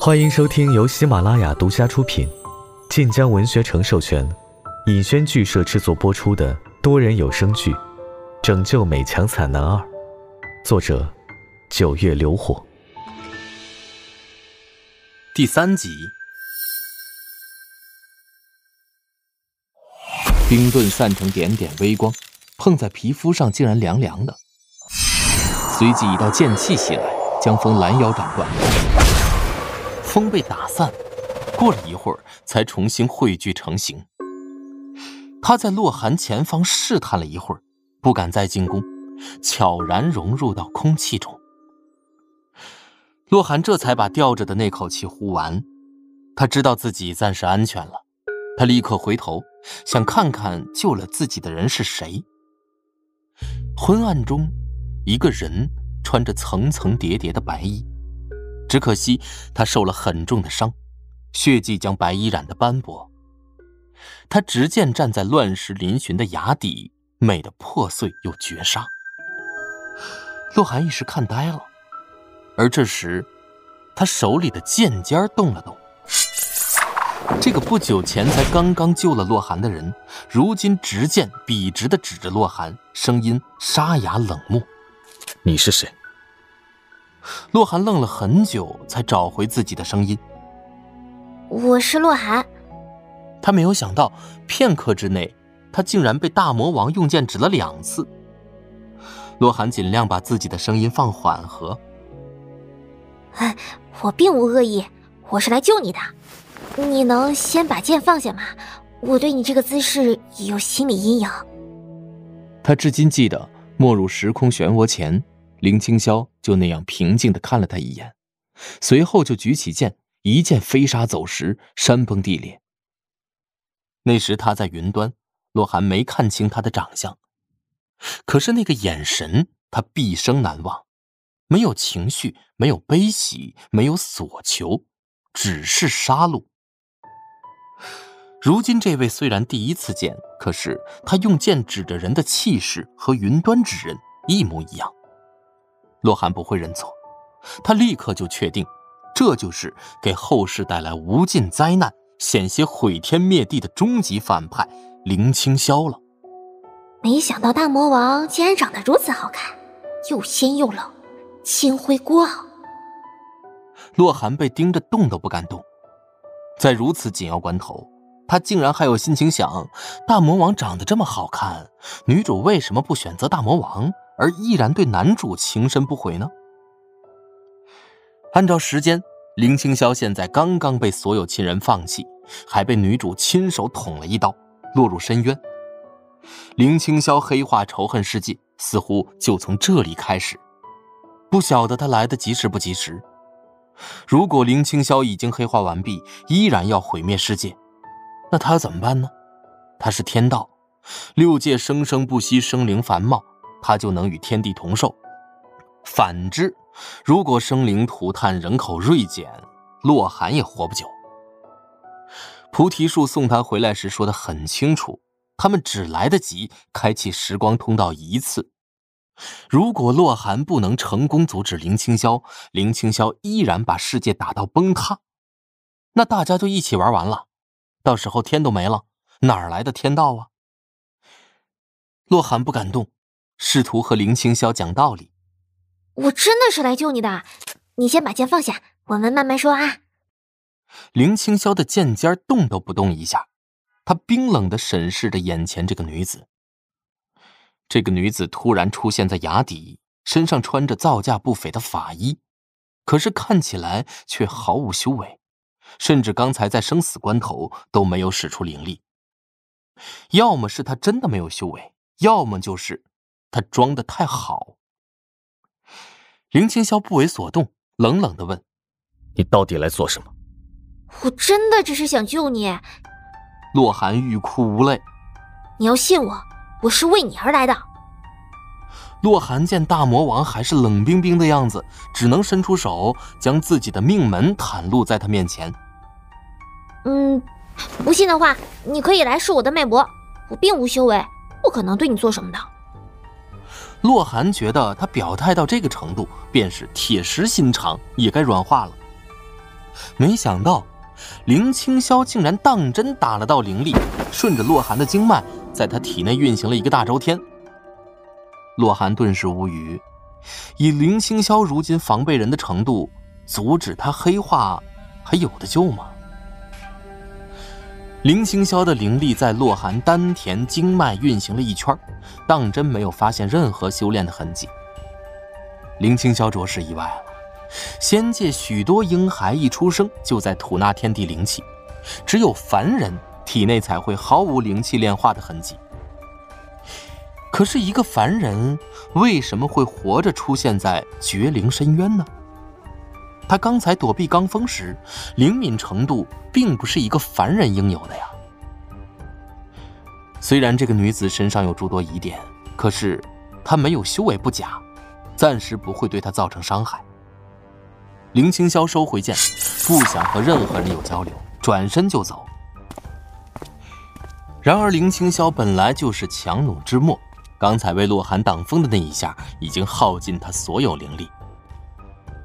欢迎收听由喜马拉雅独家出品、晋江文学城授权、尹轩剧社制作播出的多人有声剧《拯救美强惨男二》，作者：九月流火，第三集。冰盾散成点点微光，碰在皮肤上竟然凉凉的。随即一道剑气袭来，将风拦腰斩断。风被打散，过了一会儿才重新汇聚成型。他在洛寒前方试探了一会儿，不敢再进攻，悄然融入到空气中。洛寒这才把吊着的那口气呼完，他知道自己暂时安全了。他立刻回头，想看看救了自己的人是谁。昏暗中，一个人穿着层层叠叠的白衣，只可惜他受了很重的伤，血迹将白衣染得斑驳。他执剑站在乱石嶙峋的崖底，美得破碎又绝杀。洛寒一时看呆了，而这时，他手里的剑尖动了动。这个不久前才刚刚救了洛寒的人，如今执剑笔直的指着洛寒，声音沙哑冷漠：“你是谁？”洛寒愣了很久，才找回自己的声音：“我是洛寒。”他没有想到，片刻之内，他竟然被大魔王用剑指了两次。洛寒尽量把自己的声音放缓和：“我并无恶意，我是来救你的。”你能先把剑放下吗？我对你这个姿势有心理阴影。他至今记得，没入时空漩涡前，林清霄就那样平静的看了他一眼，随后就举起剑，一剑飞沙走石，山崩地裂。那时他在云端，洛寒没看清他的长相，可是那个眼神，他毕生难忘。没有情绪，没有悲喜，没有所求，只是杀戮。如今这位虽然第一次见，可是他用剑指着人的气势和云端之人一模一样。洛寒不会认错，他立刻就确定，这就是给后世带来无尽灾难、险些毁天灭地的终极反派林清霄了。没想到大魔王竟然长得如此好看，又仙又冷，青辉孤傲。洛寒被盯着动都不敢动，在如此紧要关头。他竟然还有心情想，大魔王长得这么好看，女主为什么不选择大魔王，而依然对男主情深不悔呢？按照时间，林青霄现在刚刚被所有亲人放弃，还被女主亲手捅了一刀，落入深渊。林青霄黑化仇恨世界，似乎就从这里开始。不晓得他来得及时不及时。如果林青霄已经黑化完毕，依然要毁灭世界。那他怎么办呢？他是天道，六界生生不息，生灵繁茂，他就能与天地同寿。反之，如果生灵涂炭，人口锐减，洛寒也活不久。菩提树送他回来时说的很清楚，他们只来得及开启时光通道一次。如果洛寒不能成功阻止林清霄，林清霄依然把世界打到崩塌，那大家就一起玩完了。到时候天都没了，哪来的天道啊？洛寒不敢动，试图和林清霄讲道理。我真的是来救你的，你先把剑放下，我们慢慢说啊。林清霄的剑尖动都不动一下，他冰冷的审视着眼前这个女子。这个女子突然出现在崖底，身上穿着造价不菲的法衣，可是看起来却毫无修为。甚至刚才在生死关头都没有使出灵力，要么是他真的没有修为，要么就是他装的太好。林青霄不为所动，冷冷的问：“你到底来做什么？”“我真的只是想救你。”洛寒欲哭无泪。“你要信我，我是为你而来的。”洛寒见大魔王还是冷冰冰的样子，只能伸出手，将自己的命门袒露在他面前。嗯，不信的话，你可以来试我的脉搏。我并无修为，不可能对你做什么的。洛寒觉得他表态到这个程度，便是铁石心肠，也该软化了。没想到林青霄竟然当真打了道灵力，顺着洛寒的经脉，在他体内运行了一个大周天。洛寒顿时无语，以林青霄如今防备人的程度，阻止他黑化，还有的救吗？林青霄的灵力在洛寒丹田经脉运行了一圈，当真没有发现任何修炼的痕迹。林青霄着实意外了，仙界许多婴孩一出生就在吐纳天地灵气，只有凡人体内才会毫无灵气炼化的痕迹。可是，一个凡人为什么会活着出现在绝灵深渊呢？他刚才躲避罡风时，灵敏程度并不是一个凡人应有的呀。虽然这个女子身上有诸多疑点，可是她没有修为不假，暂时不会对她造成伤害。林青霄收回剑，不想和任何人有交流，转身就走。然而，林青霄本来就是强弩之末，刚才为洛寒挡风的那一下，已经耗尽他所有灵力。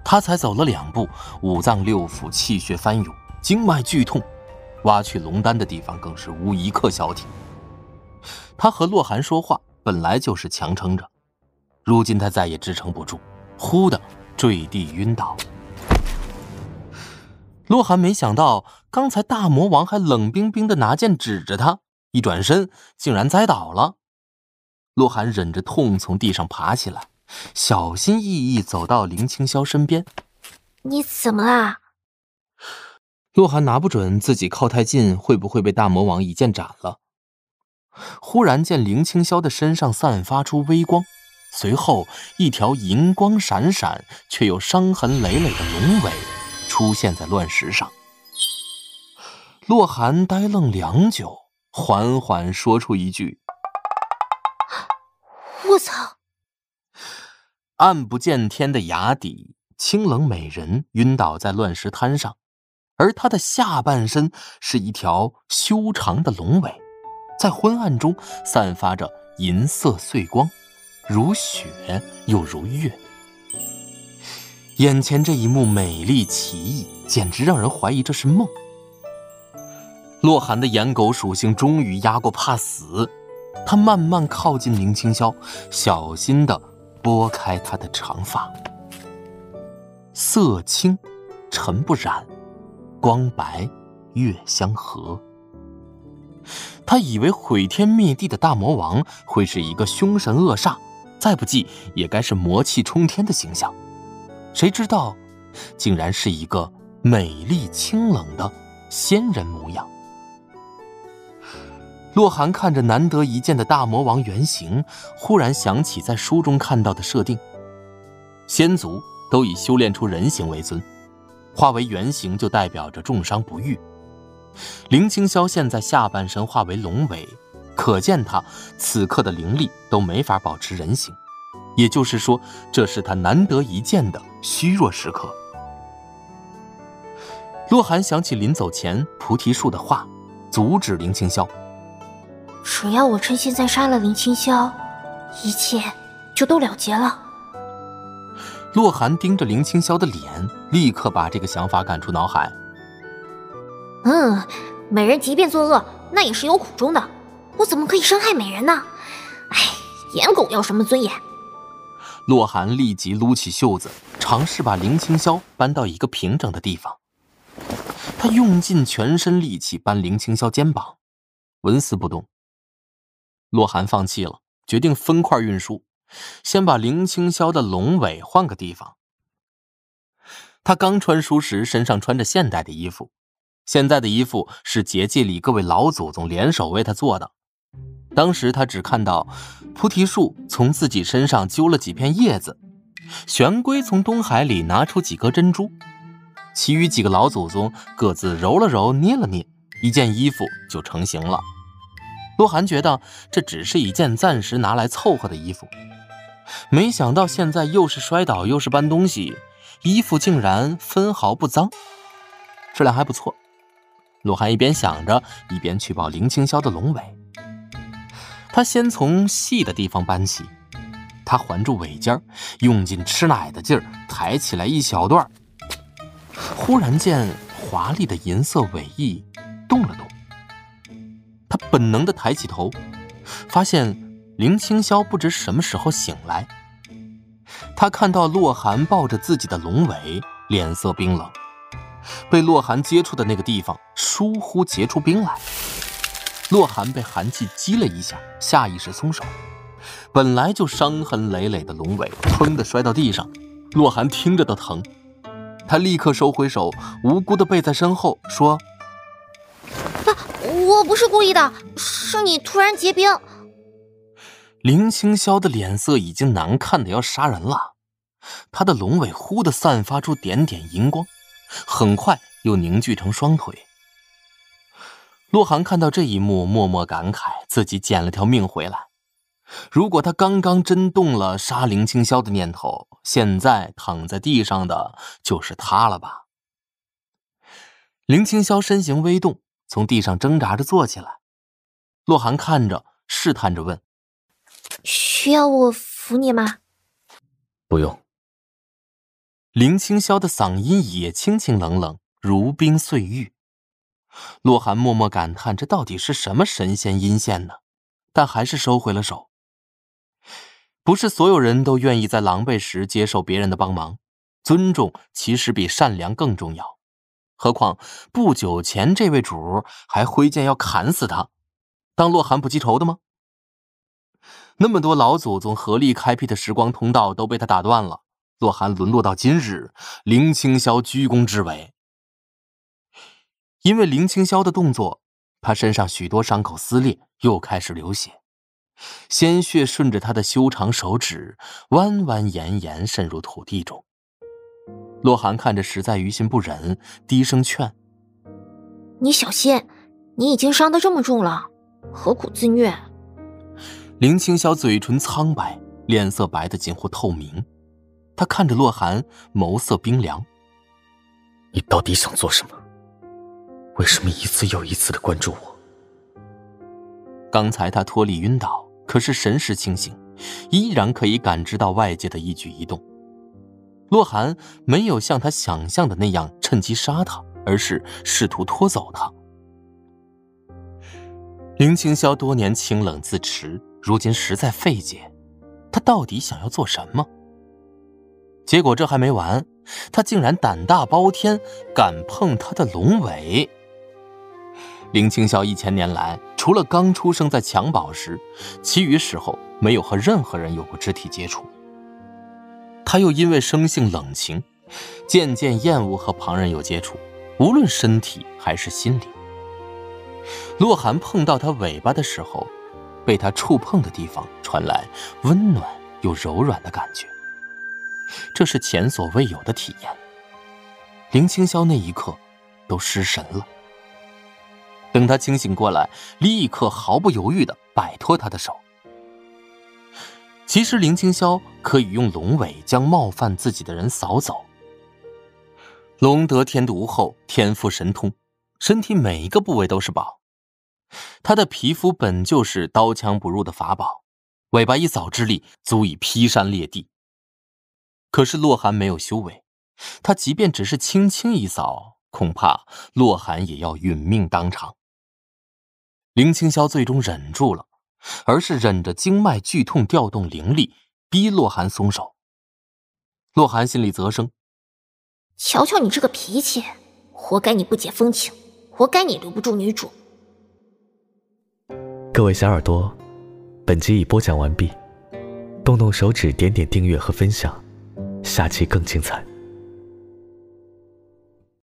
他才走了两步，五脏六腑气血翻涌，经脉剧痛，挖去龙丹的地方更是无一刻消停。他和洛寒说话本来就是强撑着，如今他再也支撑不住，忽的坠地晕倒。洛寒没想到，刚才大魔王还冷冰冰的拿剑指着他，一转身竟然栽倒了。洛寒忍着痛从地上爬起来。小心翼翼走到林青霄身边，你怎么啦？洛寒拿不准自己靠太近会不会被大魔王一剑斩了。忽然见林青霄的身上散发出微光，随后一条银光闪闪却又伤痕累累的龙尾出现在乱石上。洛寒呆愣良久，缓缓说出一句：“我操！”暗不见天的崖底，清冷美人晕倒在乱石滩上，而她的下半身是一条修长的龙尾，在昏暗中散发着银色碎光，如雪又如月。眼前这一幕美丽奇异，简直让人怀疑这是梦。洛寒的颜狗属性终于压过怕死，他慢慢靠近林青霄，小心的。拨开他的长发，色清，尘不染，光白，月相和。他以为毁天灭地的大魔王会是一个凶神恶煞，再不济也该是魔气冲天的形象，谁知道，竟然是一个美丽清冷的仙人模样。洛寒看着难得一见的大魔王原形，忽然想起在书中看到的设定：仙族都以修炼出人形为尊，化为原形就代表着重伤不愈。林青霄现在下半身化为龙尾，可见他此刻的灵力都没法保持人形，也就是说，这是他难得一见的虚弱时刻。洛寒想起临走前菩提树的话，阻止林青霄。只要我趁现在杀了林青霄，一切就都了结了。洛寒盯着林青霄的脸，立刻把这个想法赶出脑海。嗯，美人即便作恶，那也是有苦衷的。我怎么可以伤害美人呢？哎，颜狗要什么尊严？洛寒立即撸起袖子，尝试把林青霄搬到一个平整的地方。他用尽全身力气搬林青霄肩膀，纹丝不动。洛寒放弃了，决定分块运输，先把林青霄的龙尾换个地方。他刚穿书时身上穿着现代的衣服，现在的衣服是结界里各位老祖宗联手为他做的。当时他只看到菩提树从自己身上揪了几片叶子，玄龟从东海里拿出几颗珍珠，其余几个老祖宗各自揉了揉、捏了捏，一件衣服就成型了。洛寒觉得这只是一件暂时拿来凑合的衣服，没想到现在又是摔倒又是搬东西，衣服竟然分毫不脏，质量还不错。洛寒一边想着，一边去抱林青霄的龙尾。他先从细的地方搬起，他环住尾尖，用尽吃奶的劲儿抬起来一小段，忽然见华丽的银色尾翼动了动，本能的抬起头，发现林青霄不知什么时候醒来。他看到洛寒抱着自己的龙尾，脸色冰冷，被洛寒接触的那个地方疏忽结出冰来。洛寒被寒气激了一下，下意识松手。本来就伤痕累累的龙尾，砰的摔到地上。洛寒听着都疼，他立刻收回手，无辜的背在身后，说：“我不是故意的，是你突然结冰。”林青霄的脸色已经难看的要杀人了，他的龙尾忽的散发出点点银光，很快又凝聚成双腿。洛寒看到这一幕，默默感慨自己捡了条命回来。如果他刚刚真动了杀林青霄的念头，现在躺在地上的就是他了吧？林青霄身形微动，从地上挣扎着坐起来。洛寒看着，试探着问：“需要我扶你吗？”“不用。”林青霄的嗓音也清清冷冷，如冰碎玉。洛寒默默感叹：这到底是什么神仙阴线呢？但还是收回了手。不是所有人都愿意在狼狈时接受别人的帮忙，尊重其实比善良更重要。何况不久前这位主还挥剑要砍死他，当洛寒不记仇的吗？那么多老祖宗合力开辟的时光通道都被他打断了，洛寒沦落到今日，林青霄居功至伟。因为林青霄的动作，他身上许多伤口撕裂，又开始流血。鲜血顺着他的修长手指弯弯延延渗入土地中。洛寒看着实在于心不忍，低声劝：“你小心，你已经伤得这么重了，何苦自虐？”林青霄嘴唇苍白，脸色白得近乎透明。他看着洛寒，眸色冰凉：“你到底想做什么？为什么一次又一次的关注我？”刚才他脱力晕倒。可是神识清醒，依然可以感知到外界的一举一动。洛寒没有像他想象的那样趁机杀他，而是试图拖走他。林青霄多年清冷自持，如今实在费解，他到底想要做什么？结果这还没完，他竟然胆大包天，敢碰他的龙尾。林青霄一千年来，除了刚出生在襁褓时，其余时候没有和任何人有过肢体接触。他又因为生性冷情，渐渐厌恶和旁人有接触，无论身体还是心理。洛寒碰到他尾巴的时候，被他触碰的地方传来温暖又柔软的感觉，这是前所未有的体验。林青霄那一刻都失神了。等他清醒过来，立刻毫不犹豫的摆脱他的手。其实林青霄可以用龙尾将冒犯自己的人扫走。龙得天独厚，天赋神通，身体每一个部位都是宝。他的皮肤本就是刀枪不入的法宝，尾巴一扫之力足以劈山裂地。可是洛寒没有修为，他即便只是轻轻一扫，恐怕洛寒也要殒命当场。林青霄最终忍住了，而是忍着经脉剧痛调动灵力，逼洛寒松手。洛寒心里啧声：“瞧瞧你这个脾气，活该你不解风情，活该你留不住女主。”各位小耳朵，本集已播讲完毕，动动手指点点订阅和分享，下期更精彩。